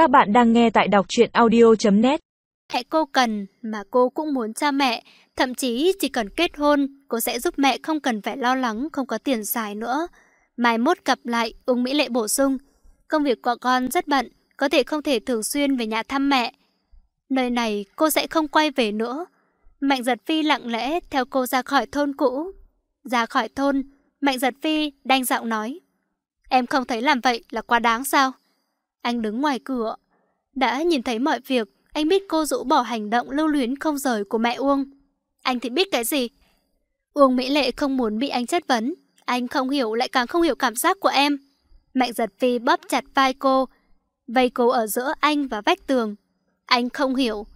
Các bạn đang nghe tại đọc truyện audio.net Hãy cô cần mà cô cũng muốn cha mẹ, thậm chí chỉ cần kết hôn, cô sẽ giúp mẹ không cần phải lo lắng không có tiền xài nữa. Mai mốt gặp lại, Ung Mỹ Lệ bổ sung. Công việc của con rất bận, có thể không thể thường xuyên về nhà thăm mẹ. Nơi này cô sẽ không quay về nữa. Mạnh giật phi lặng lẽ theo cô ra khỏi thôn cũ. Ra khỏi thôn, Mạnh giật phi đanh giọng nói. Em không thấy làm vậy là quá đáng sao? Anh đứng ngoài cửa. Đã nhìn thấy mọi việc, anh biết cô rũ bỏ hành động lưu luyến không rời của mẹ Uông. Anh thì biết cái gì? Uông Mỹ Lệ không muốn bị anh chất vấn. Anh không hiểu lại càng không hiểu cảm giác của em. Mạnh giật phi bóp chặt vai cô, vây cô ở giữa anh và vách tường. Anh không hiểu.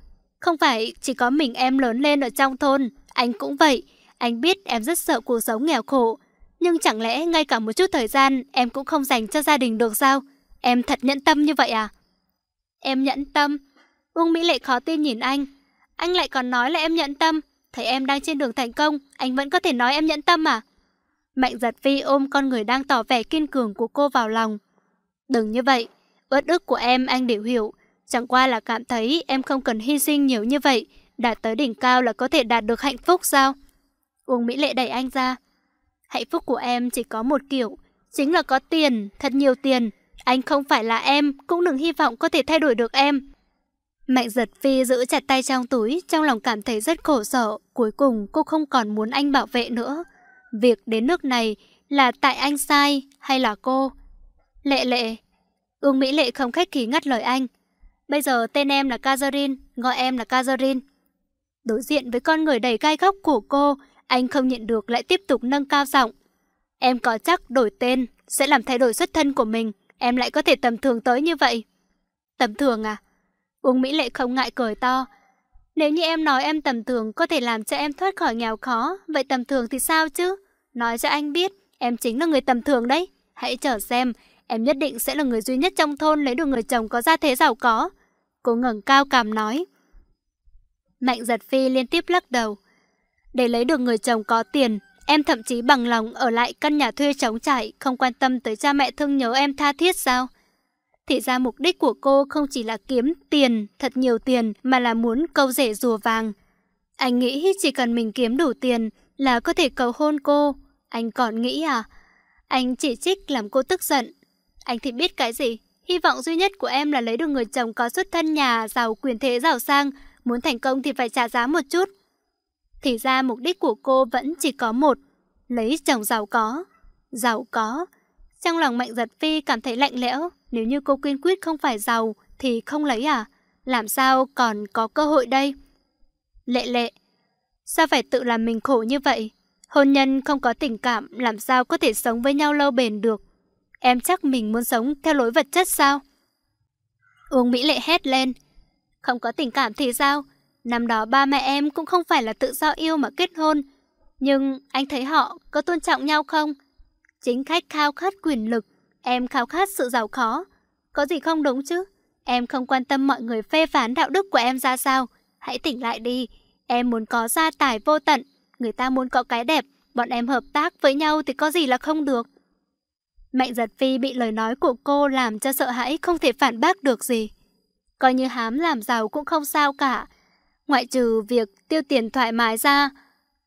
Không phải chỉ có mình em lớn lên ở trong thôn, anh cũng vậy. Anh biết em rất sợ cuộc sống nghèo khổ. Nhưng chẳng lẽ ngay cả một chút thời gian em cũng không dành cho gia đình được sao? Em thật nhẫn tâm như vậy à? Em nhẫn tâm. Uông Mỹ Lệ khó tin nhìn anh. Anh lại còn nói là em nhẫn tâm. Thấy em đang trên đường thành công, anh vẫn có thể nói em nhẫn tâm à? Mạnh giật vi ôm con người đang tỏ vẻ kiên cường của cô vào lòng. Đừng như vậy. Uất ức của em anh đều hiểu. Chẳng qua là cảm thấy em không cần hy sinh nhiều như vậy. Đạt tới đỉnh cao là có thể đạt được hạnh phúc sao? Uông Mỹ Lệ đẩy anh ra. Hạnh phúc của em chỉ có một kiểu. Chính là có tiền, thật nhiều tiền. Anh không phải là em, cũng đừng hy vọng có thể thay đổi được em. Mạnh giật phi giữ chặt tay trong túi, trong lòng cảm thấy rất khổ sở. Cuối cùng cô không còn muốn anh bảo vệ nữa. Việc đến nước này là tại anh sai hay là cô? Lệ lệ. Ương Mỹ Lệ không khách khí ngắt lời anh. Bây giờ tên em là Kazarin, gọi em là Kazarin. Đối diện với con người đầy gai góc của cô, anh không nhận được lại tiếp tục nâng cao giọng. Em có chắc đổi tên sẽ làm thay đổi xuất thân của mình em lại có thể tầm thường tới như vậy. Tầm thường à? Uông Mỹ Lệ không ngại cười to. Nếu như em nói em tầm thường có thể làm cho em thoát khỏi nghèo khó, vậy tầm thường thì sao chứ? Nói cho anh biết, em chính là người tầm thường đấy. Hãy chờ xem, em nhất định sẽ là người duy nhất trong thôn lấy được người chồng có gia thế giàu có. Cô ngẩng cao cằm nói. Mạnh giật phi liên tiếp lắc đầu. Để lấy được người chồng có tiền, Em thậm chí bằng lòng ở lại căn nhà thuê trống trải, không quan tâm tới cha mẹ thương nhớ em tha thiết sao? Thì ra mục đích của cô không chỉ là kiếm tiền, thật nhiều tiền, mà là muốn câu rể rùa vàng. Anh nghĩ chỉ cần mình kiếm đủ tiền là có thể cầu hôn cô. Anh còn nghĩ à? Anh chỉ trích làm cô tức giận. Anh thì biết cái gì? Hy vọng duy nhất của em là lấy được người chồng có xuất thân nhà, giàu quyền thế giàu sang. Muốn thành công thì phải trả giá một chút. Thì ra mục đích của cô vẫn chỉ có một, lấy chồng giàu có. Giàu có. Trong lòng Mạnh Giật Phi cảm thấy lạnh lẽo, nếu như cô kiên quyết không phải giàu thì không lấy à? Làm sao còn có cơ hội đây? Lệ lệ, sao phải tự làm mình khổ như vậy? Hôn nhân không có tình cảm làm sao có thể sống với nhau lâu bền được? Em chắc mình muốn sống theo lối vật chất sao? Uông Mỹ Lệ hét lên. Không có tình cảm thì sao? Năm đó ba mẹ em cũng không phải là tự do yêu mà kết hôn. Nhưng anh thấy họ có tôn trọng nhau không? Chính khách khao khát quyền lực, em khao khát sự giàu khó. Có gì không đúng chứ? Em không quan tâm mọi người phê phán đạo đức của em ra sao. Hãy tỉnh lại đi. Em muốn có gia tài vô tận. Người ta muốn có cái đẹp. Bọn em hợp tác với nhau thì có gì là không được. Mạnh giật phi bị lời nói của cô làm cho sợ hãi không thể phản bác được gì. Coi như hám làm giàu cũng không sao cả. Ngoại trừ việc tiêu tiền thoải mái ra,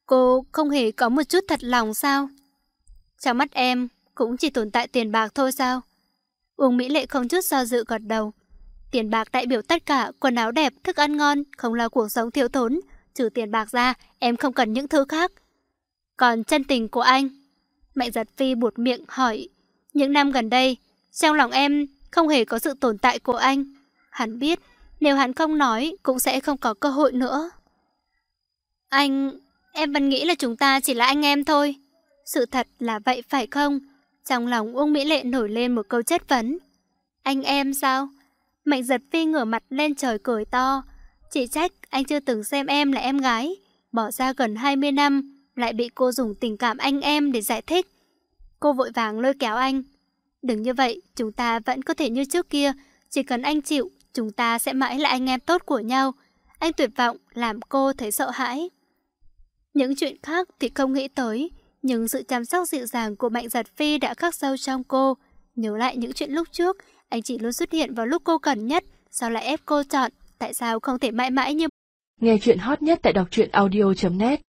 cô không hề có một chút thật lòng sao? Trong mắt em cũng chỉ tồn tại tiền bạc thôi sao? Uông Mỹ Lệ không chút do dự gật đầu. Tiền bạc đại biểu tất cả, quần áo đẹp, thức ăn ngon, không lo cuộc sống thiếu thốn. Trừ tiền bạc ra, em không cần những thứ khác. Còn chân tình của anh? Mạnh giật phi buột miệng hỏi. Những năm gần đây, trong lòng em không hề có sự tồn tại của anh. Hắn biết nếu hắn không nói, cũng sẽ không có cơ hội nữa. Anh... Em vẫn nghĩ là chúng ta chỉ là anh em thôi. Sự thật là vậy phải không? Trong lòng Uông Mỹ Lệ nổi lên một câu chất vấn. Anh em sao? Mạnh giật phi ngửa mặt lên trời cười to. Chỉ trách anh chưa từng xem em là em gái. Bỏ ra gần 20 năm, lại bị cô dùng tình cảm anh em để giải thích. Cô vội vàng lôi kéo anh. Đừng như vậy, chúng ta vẫn có thể như trước kia. Chỉ cần anh chịu, Chúng ta sẽ mãi là anh em tốt của nhau. Anh tuyệt vọng làm cô thấy sợ hãi. Những chuyện khác thì không nghĩ tới, nhưng sự chăm sóc dịu dàng của Mạnh Giật Phi đã khắc sâu trong cô. Nhớ lại những chuyện lúc trước, Anh chỉ luôn xuất hiện vào lúc cô cần nhất, sao lại ép cô chọn? Tại sao không thể mãi mãi như... Nghe chuyện hot nhất tại đọc truyện audio.net